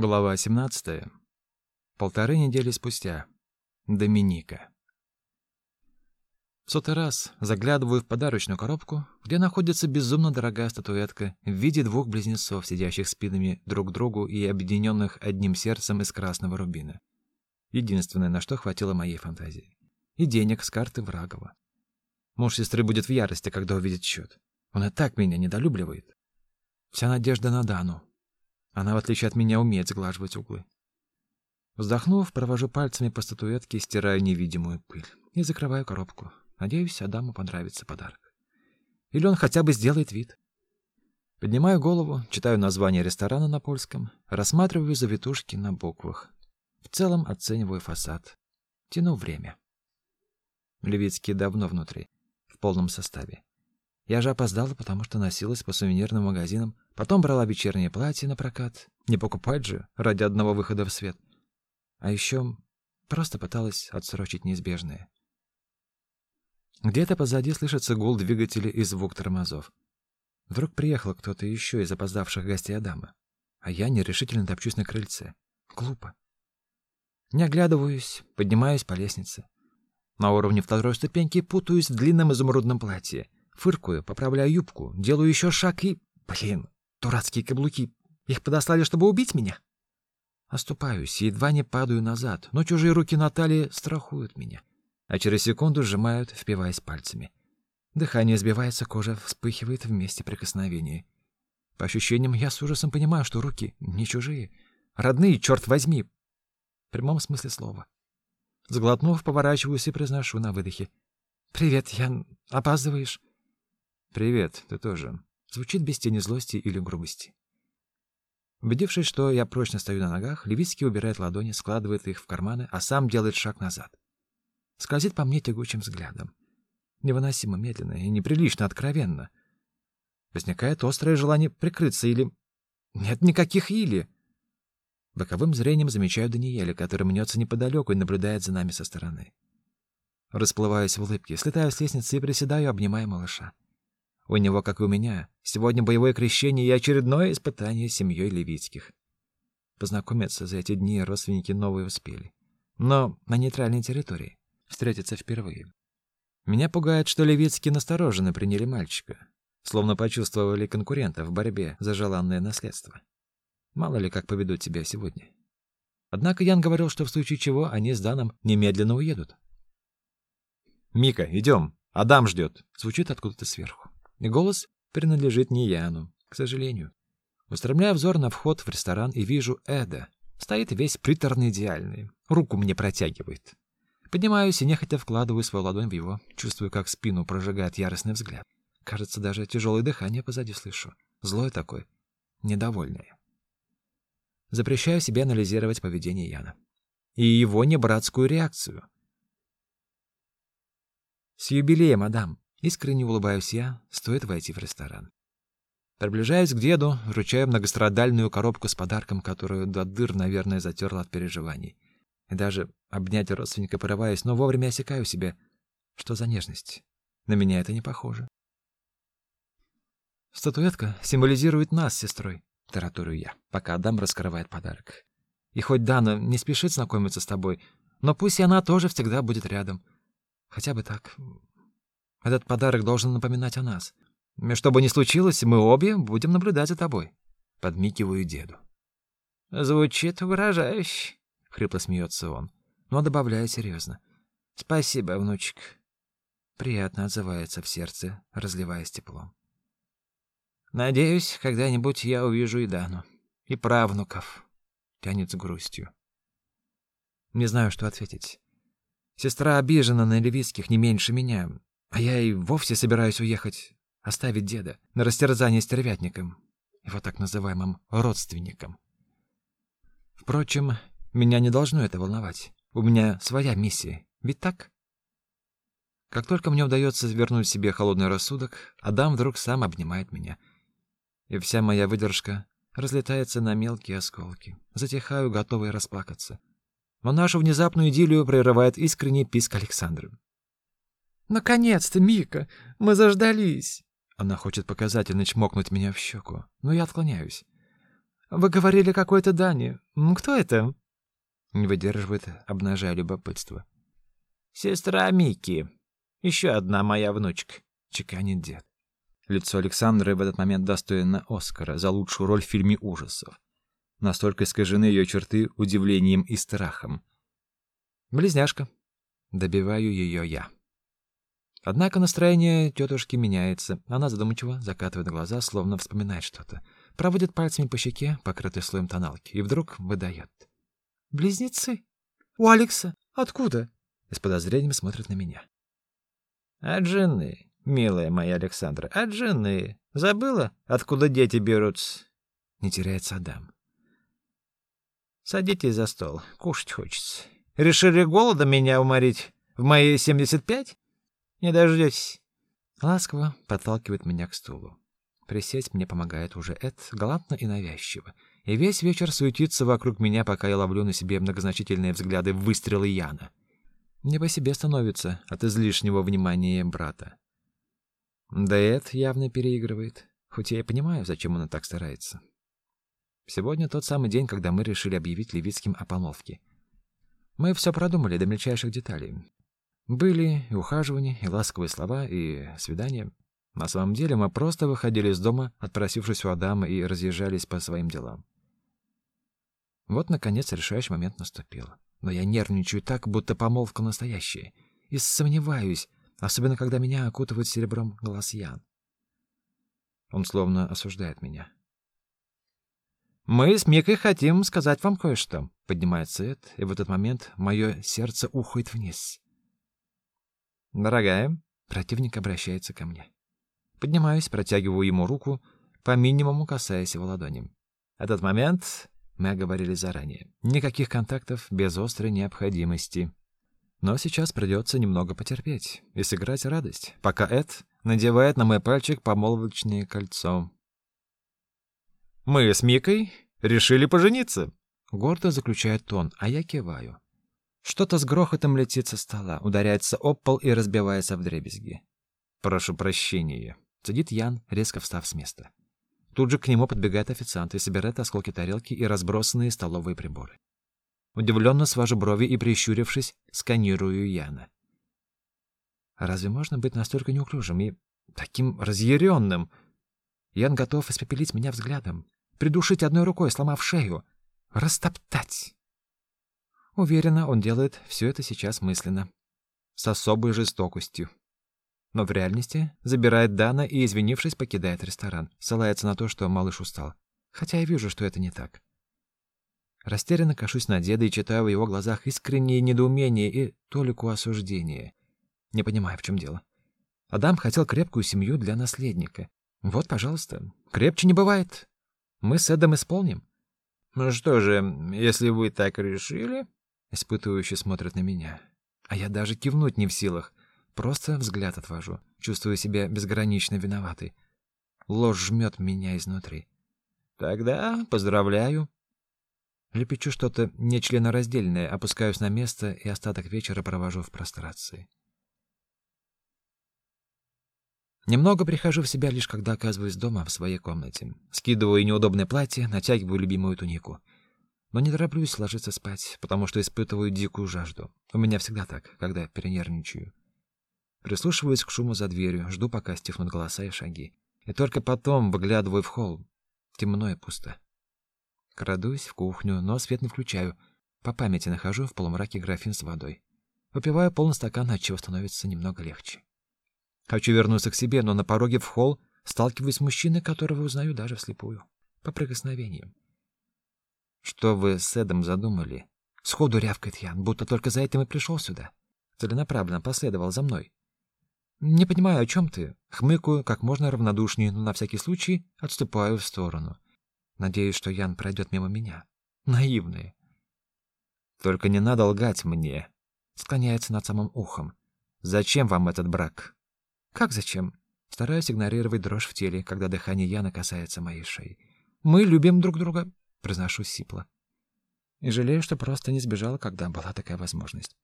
Глава 17. Полторы недели спустя. Доминика. В сотый раз заглядываю в подарочную коробку, где находится безумно дорогая статуэтка в виде двух близнецов, сидящих спинами друг к другу и объединенных одним сердцем из красного рубина. Единственное, на что хватило моей фантазии. И денег с карты Врагова. Муж сестры будет в ярости, когда увидит счет. Он и так меня недолюбливает. Вся надежда на Дану, она, в отличие от меня, умеет сглаживать углы. Вздохнув, провожу пальцами по статуэтке, стираю невидимую пыль и закрываю коробку. Надеюсь, Адаму понравится подарок. Или он хотя бы сделает вид. Поднимаю голову, читаю название ресторана на польском, рассматриваю завитушки на буквах. В целом оцениваю фасад. Тяну время. Левицкий давно внутри, в полном составе. Я же опоздала, потому что носилась по сувенирным магазинам, потом брала вечернее платье на прокат. Не покупать же ради одного выхода в свет. А еще просто пыталась отсрочить неизбежное. Где-то позади слышится гул двигателей и звук тормозов. Вдруг приехал кто-то еще из опоздавших гостей Адама, а я нерешительно топчусь на крыльце. Глупо. Не оглядываюсь, поднимаюсь по лестнице. На уровне второй ступеньки путаюсь в длинном изумрудном платье — Фыркую, поправляю юбку, делаю еще шаг и... Блин, дурацкие каблуки. Их подослали, чтобы убить меня? Оступаюсь и едва не падаю назад, но чужие руки Натальи страхуют меня, а через секунду сжимают, впиваясь пальцами. Дыхание сбивается, кожа вспыхивает в месте прикосновения. По ощущениям, я с ужасом понимаю, что руки не чужие. Родные, черт возьми. В прямом смысле слова. Сглотнув, поворачиваюсь и произношу на выдохе. «Привет, Ян. Опаздываешь?» «Привет, ты тоже». Звучит без тени злости или грубости. Убедившись, что я прочно стою на ногах, Левицкий убирает ладони, складывает их в карманы, а сам делает шаг назад. Скользит по мне тягучим взглядом. Невыносимо медленно и неприлично откровенно. Возникает острое желание прикрыться или... Нет никаких «или». Боковым зрением замечаю Даниэля, который мнется неподалеку и наблюдает за нами со стороны. Расплываюсь в улыбке, слетаю с лестницы и приседаю, обнимая малыша. У него, как и у меня, сегодня боевое крещение и очередное испытание семьей Левицких. Познакомиться за эти дни родственники новые успели. Но на нейтральной территории. Встретиться впервые. Меня пугает, что Левицкие настороженно приняли мальчика. Словно почувствовали конкурента в борьбе за желанное наследство. Мало ли, как поведут себя сегодня. Однако Ян говорил, что в случае чего они с Даном немедленно уедут. «Мика, идем. Адам ждет», — звучит откуда-то сверху. И голос принадлежит не Яну, к сожалению. Устремляю взор на вход в ресторан и вижу Эда. Стоит весь приторно идеальный. Руку мне протягивает. Поднимаюсь и нехотя вкладываю свою ладонь в его, чувствую, как спину прожигает яростный взгляд. Кажется, даже тяжелое дыхание позади слышу. Злое такое, недовольное. Запрещаю себе анализировать поведение Яна. И его небратскую реакцию. «С юбилеем, мадам!» Искренне улыбаюсь я, стоит войти в ресторан. Приближаюсь к деду, вручаю многострадальную коробку с подарком, которую до дыр, наверное, затерла от переживаний. И даже обнять родственника порываюсь, но вовремя осекаю себя. Что за нежность? На меня это не похоже. Статуэтка символизирует нас с сестрой, тараторю я, пока Адам раскрывает подарок. И хоть Дана не спешит знакомиться с тобой, но пусть и она тоже всегда будет рядом. Хотя бы так, этот подарок должен напоминать о нас. Что бы ни случилось, мы обе будем наблюдать за тобой. Подмигиваю деду. Звучит угрожающе, хрипло смеется он, но добавляю серьезно. Спасибо, внучек. Приятно отзывается в сердце, разливаясь теплом. Надеюсь, когда-нибудь я увижу и Дану, и правнуков. Тянет с грустью. Не знаю, что ответить. Сестра обижена на Левицких не меньше меня, а я и вовсе собираюсь уехать, оставить деда на растерзание стервятником, его так называемым родственником. Впрочем, меня не должно это волновать. У меня своя миссия, ведь так? Как только мне удается вернуть себе холодный рассудок, Адам вдруг сам обнимает меня. И вся моя выдержка разлетается на мелкие осколки. Затихаю, готовый расплакаться. Но нашу внезапную идиллию прерывает искренний писк Александры. «Наконец-то, Мика! Мы заждались!» Она хочет показательно чмокнуть меня в щеку, но я отклоняюсь. Вы говорили какой-то Дани. Кто это?» Не выдерживает, обнажая любопытство. «Сестра Мики. Еще одна моя внучка», — чеканит дед. Лицо Александры в этот момент достойно Оскара за лучшую роль в фильме ужасов. Настолько искажены ее черты удивлением и страхом. Близняшка. Добиваю ее я. Однако настроение тетушки меняется. Она задумчиво закатывает глаза, словно вспоминает что-то. Проводит пальцами по щеке, покрытой слоем тоналки, и вдруг выдает. «Близнецы? У Алекса? Откуда?» И с подозрением смотрит на меня. «От жены, милая моя Александра, от жены. Забыла, откуда дети берутся?» Не теряется Адам. «Садитесь за стол, кушать хочется. Решили голодом меня уморить в мои семьдесят пять?» Не дождётесь. Ласково подталкивает меня к стулу. Присесть мне помогает уже Эд, галантно и навязчиво. И весь вечер суетится вокруг меня, пока я ловлю на себе многозначительные взгляды выстрелы Яна. Не по себе становится от излишнего внимания брата. Да Эд явно переигрывает, хоть я и понимаю, зачем он так старается. Сегодня тот самый день, когда мы решили объявить Левицким о помолвке. Мы все продумали до мельчайших деталей. Были и ухаживания, и ласковые слова, и свидания. На самом деле мы просто выходили из дома, отпросившись у Адама, и разъезжались по своим делам. Вот, наконец, решающий момент наступил. Но я нервничаю так, будто помолвка настоящая. И сомневаюсь, особенно когда меня окутывает серебром глаз Ян. Он словно осуждает меня. «Мы с Микой хотим сказать вам кое-что», — поднимается Эд, и в этот момент мое сердце уходит вниз. «Дорогая», — противник обращается ко мне. Поднимаюсь, протягиваю ему руку, по минимуму касаясь его ладонью. Этот момент мы оговорили заранее. Никаких контактов без острой необходимости. Но сейчас придется немного потерпеть и сыграть радость, пока Эд надевает на мой пальчик помолвочное кольцо. «Мы с Микой решили пожениться», — гордо заключает он, а я киваю. Что-то с грохотом летит со стола, ударяется об пол и разбивается в дребезги. «Прошу прощения», — цедит Ян, резко встав с места. Тут же к нему подбегает официант и собирает осколки тарелки и разбросанные столовые приборы. Удивленно свожу брови и, прищурившись, сканирую Яна. Разве можно быть настолько неуклюжим и таким разъяренным? Ян готов испепелить меня взглядом, придушить одной рукой, сломав шею, растоптать. Уверена, он делает все это сейчас мысленно, с особой жестокостью. Но в реальности забирает Дана и, извинившись, покидает ресторан, ссылается на то, что малыш устал. Хотя я вижу, что это не так. Растерянно кашусь на деда и читаю в его глазах искреннее недоумение и толику осуждения. Не понимаю, в чем дело. Адам хотел крепкую семью для наследника. Вот, пожалуйста, крепче не бывает. Мы с Эдом исполним. Ну что же, если вы так решили, Испытывающе смотрят на меня. А я даже кивнуть не в силах. Просто взгляд отвожу, чувствую себя безгранично виноватой. Ложь жмет меня изнутри. Тогда поздравляю. Лепечу что-то нечленораздельное, опускаюсь на место и остаток вечера провожу в прострации. Немного прихожу в себя лишь когда оказываюсь дома в своей комнате. Скидываю неудобное платье, натягиваю любимую тунику — но не тороплюсь ложиться спать, потому что испытываю дикую жажду. У меня всегда так, когда перенервничаю. Прислушиваюсь к шуму за дверью, жду, пока стихнут голоса и шаги. И только потом выглядываю в холл. Темно и пусто. Крадусь в кухню, но свет не включаю. По памяти нахожу в полумраке графин с водой. Выпиваю полный стакан, отчего становится немного легче. Хочу вернуться к себе, но на пороге в холл сталкиваюсь с мужчиной, которого узнаю даже вслепую. По прикосновениям. Что вы с Эдом задумали? Сходу рявкает Ян, будто только за этим и пришел сюда. Целенаправленно последовал за мной. Не понимаю, о чем ты. Хмыкаю как можно равнодушнее, но на всякий случай отступаю в сторону. Надеюсь, что Ян пройдет мимо меня. Наивные. Только не надо лгать мне. Склоняется над самым ухом. Зачем вам этот брак? Как зачем? Стараюсь игнорировать дрожь в теле, когда дыхание Яна касается моей шеи. Мы любим друг друга, произношу сипло. И жалею, что просто не сбежала, когда была такая возможность.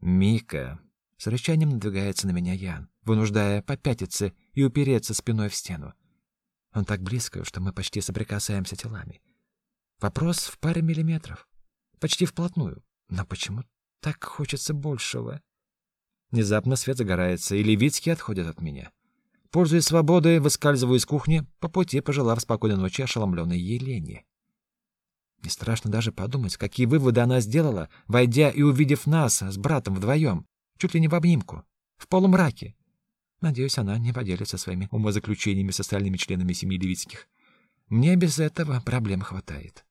Мика с рычанием надвигается на меня Ян, вынуждая попятиться и упереться спиной в стену. Он так близко, что мы почти соприкасаемся телами. Вопрос в паре миллиметров. Почти вплотную. Но почему так хочется большего? Внезапно свет загорается, и Левицкий отходит от меня. Пользуясь свободой, выскальзываю из кухни, по пути пожелав спокойной ночи ошеломленной Елене. Не страшно даже подумать, какие выводы она сделала, войдя и увидев нас с братом вдвоем, чуть ли не в обнимку, в полумраке. Надеюсь, она не поделится своими умозаключениями с остальными членами семьи Левицких. Мне без этого проблем хватает.